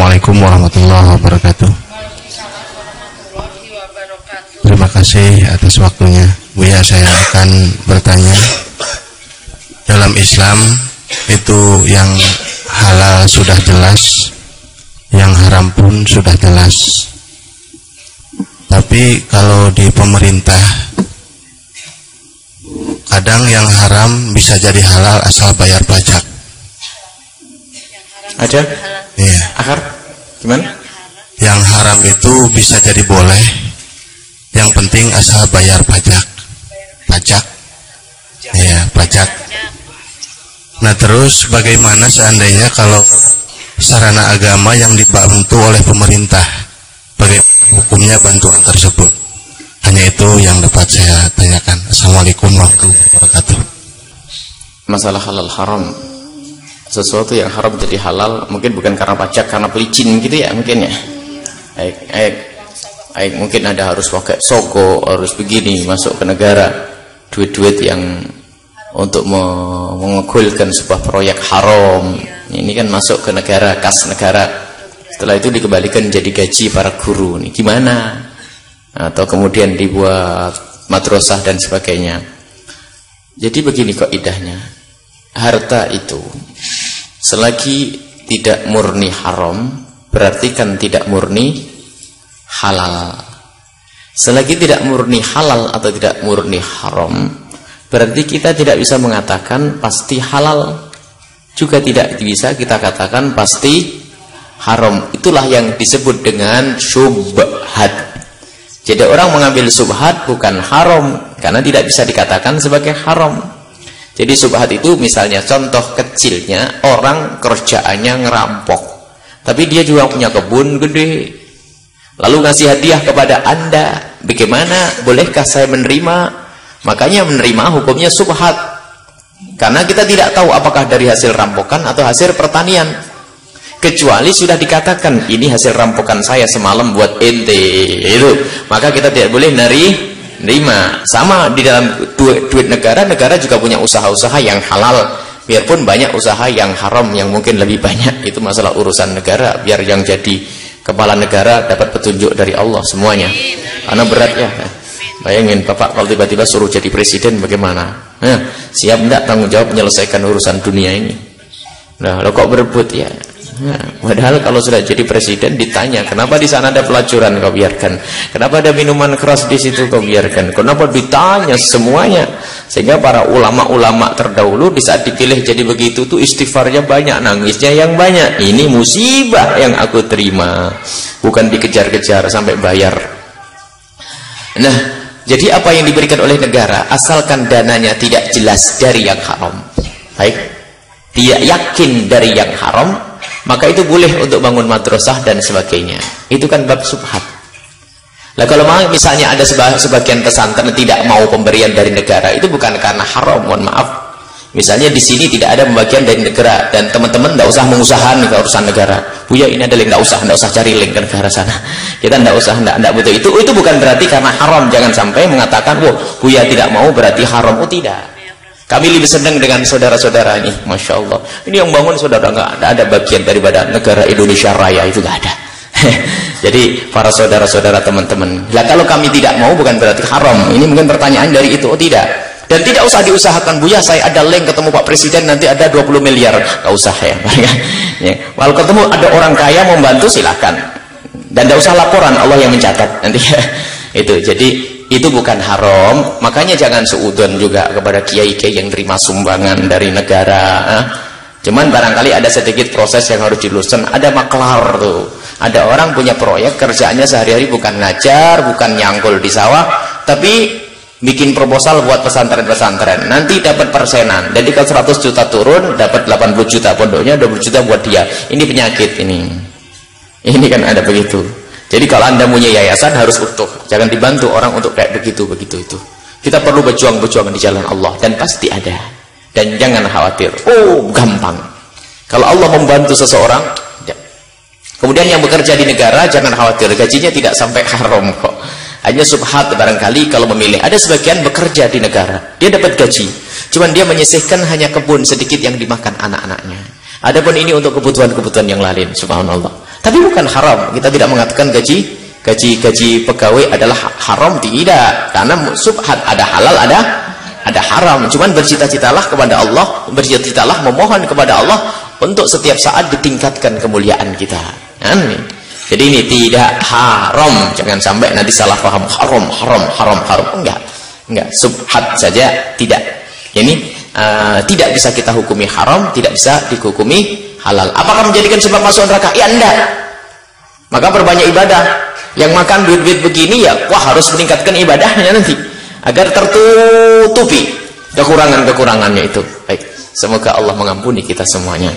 Assalamualaikum warahmatullahi wabarakatuh. Terima kasih atas waktunya. Buya saya akan bertanya dalam Islam itu yang halal sudah jelas, yang haram pun sudah jelas. Tapi kalau di pemerintah kadang yang haram bisa jadi halal asal bayar pajak. Ada? Iya. Akar? Gimana? Yang haram itu bisa jadi boleh. Yang penting asal bayar pajak. Pajak. Iya, pajak. Nah, terus bagaimana seandainya kalau sarana agama yang dibantu oleh pemerintah? Bagaimana hukumnya bantuan tersebut? Hanya itu yang dapat saya tanyakan. Assalamualaikum warahmatullahi wabarakatuh. Masalah halal haram. Sesuatu yang haram jadi halal mungkin bukan karena pajak, karena pelicin gitu ya mungkin ya. Baik, baik. Baik, mungkin ada harus pakai soko, harus begini masuk ke negara. Duit-duit yang untuk mengegulkan sebuah proyek haram. Ini kan masuk ke negara, kas negara. Setelah itu dikembalikan jadi gaji para guru. Ini gimana? Atau kemudian dibuat madrasah dan sebagainya. Jadi begini kok idahnya. Harta itu selagi tidak murni haram, berarti kan tidak murni halal. Selagi tidak murni halal atau tidak murni haram, berarti kita tidak bisa mengatakan pasti halal. Juga tidak bisa kita katakan pasti haram. Itulah yang disebut dengan syubhat. Jadi orang mengambil subhat bukan haram karena tidak bisa dikatakan sebagai haram. Jadi subhat itu misalnya contoh kecilnya orang kerjaannya ngerampok. Tapi dia juga punya kebun gede. Lalu ngasih hadiah kepada Anda. Bagaimana? Bolehkah saya menerima? Makanya menerima hukumnya subhat. Karena kita tidak tahu apakah dari hasil rampokan atau hasil pertanian. Kecuali sudah dikatakan ini hasil rampokan saya semalam buat ente. Itu. Maka kita tidak boleh nari nerima. Sama di dalam duit, duit negara negara juga punya usaha-usaha yang halal. Biarpun banyak usaha yang haram yang mungkin lebih banyak. Itu masalah urusan negara. Biar yang jadi kepala negara dapat petunjuk dari Allah semuanya. Karena berat ya. Bayangin bapak kalau tiba-tiba suruh jadi presiden bagaimana? Nah, siap enggak tanggung jawab menyelesaikan urusan dunia ini? Nah lo kok berebut ya Padahal kalau sudah jadi presiden ditanya, kenapa di sana ada pelacuran kau biarkan? Kenapa ada minuman keras di situ kau biarkan? Kenapa ditanya semuanya? Sehingga para ulama-ulama terdahulu di saat dipilih jadi begitu tuh istighfarnya banyak, nangisnya yang banyak. Ini musibah yang aku terima. Bukan dikejar-kejar sampai bayar. Nah, jadi apa yang diberikan oleh negara asalkan dananya tidak jelas dari yang haram. Baik. Tidak yakin dari yang haram, maka itu boleh untuk bangun madrasah dan sebagainya. Itu kan bab subhat. Lah kalau misalnya ada sebagian pesantren tidak mau pemberian dari negara itu bukan karena haram mohon maaf. Misalnya di sini tidak ada pembagian dari negara dan teman-teman tidak usah mengusahakan ke urusan negara. Buya ini ada link tidak usah tidak usah cari link ke negara sana. Kita tidak usah tidak, tidak butuh. Itu itu bukan berarti karena haram. Jangan sampai mengatakan wah buya tidak mau berarti haram. Oh tidak kami lebih senang dengan saudara-saudara ini, masya Allah. Ini yang bangun saudara nggak ada, ada bagian daripada negara Indonesia Raya itu nggak ada. Jadi para saudara-saudara teman-teman, lah kalau kami tidak mau bukan berarti haram. Ini mungkin pertanyaan dari itu, oh tidak. Dan tidak usah diusahakan Buya, saya ada link ketemu Pak Presiden nanti ada 20 miliar, nggak usah ya. ya. Kalau ketemu ada orang kaya membantu silakan. Dan tidak usah laporan Allah yang mencatat nanti. itu jadi itu bukan haram. Makanya jangan seudon juga kepada kiai-kiai yang terima sumbangan dari negara cuman barangkali ada sedikit proses yang harus diluluskan ada maklar tuh. Ada orang punya proyek kerjaannya sehari-hari bukan ngajar bukan nyangkul di sawah tapi bikin proposal buat pesantren-pesantren. Nanti dapat persenan. Jadi kalau 100 juta turun dapat 80 juta. Pondoknya 20 juta buat dia. Ini penyakit ini. Ini kan ada begitu jadi kalau anda punya yayasan harus utuh. Jangan dibantu orang untuk kayak begitu-begitu itu. Kita perlu berjuang-berjuang di jalan Allah. Dan pasti ada. Dan jangan khawatir. Oh gampang. Kalau Allah membantu seseorang. Kemudian yang bekerja di negara jangan khawatir. Gajinya tidak sampai haram kok. Hanya subhat barangkali kalau memilih. Ada sebagian bekerja di negara. Dia dapat gaji. Cuman dia menyisihkan hanya kebun sedikit yang dimakan anak-anaknya. Adapun ini untuk kebutuhan-kebutuhan yang lain. Subhanallah. Tapi bukan haram. Kita tidak mengatakan gaji gaji gaji pegawai adalah haram tidak. Karena subhat ada halal ada ada haram. Cuman bercita-citalah kepada Allah, bercita-citalah memohon kepada Allah untuk setiap saat ditingkatkan kemuliaan kita. Amin. Jadi ini tidak haram. Jangan sampai nanti salah paham haram, haram, haram, haram. Enggak. Enggak. Subhat saja tidak. Ini uh, tidak bisa kita hukumi haram, tidak bisa dihukumi halal. Apakah menjadikan sebab masuk neraka? Ya enggak. Maka berbanyak ibadah. Yang makan duit-duit begini ya, wah harus meningkatkan ibadahnya nanti agar tertutupi kekurangan-kekurangannya itu. Baik. Semoga Allah mengampuni kita semuanya.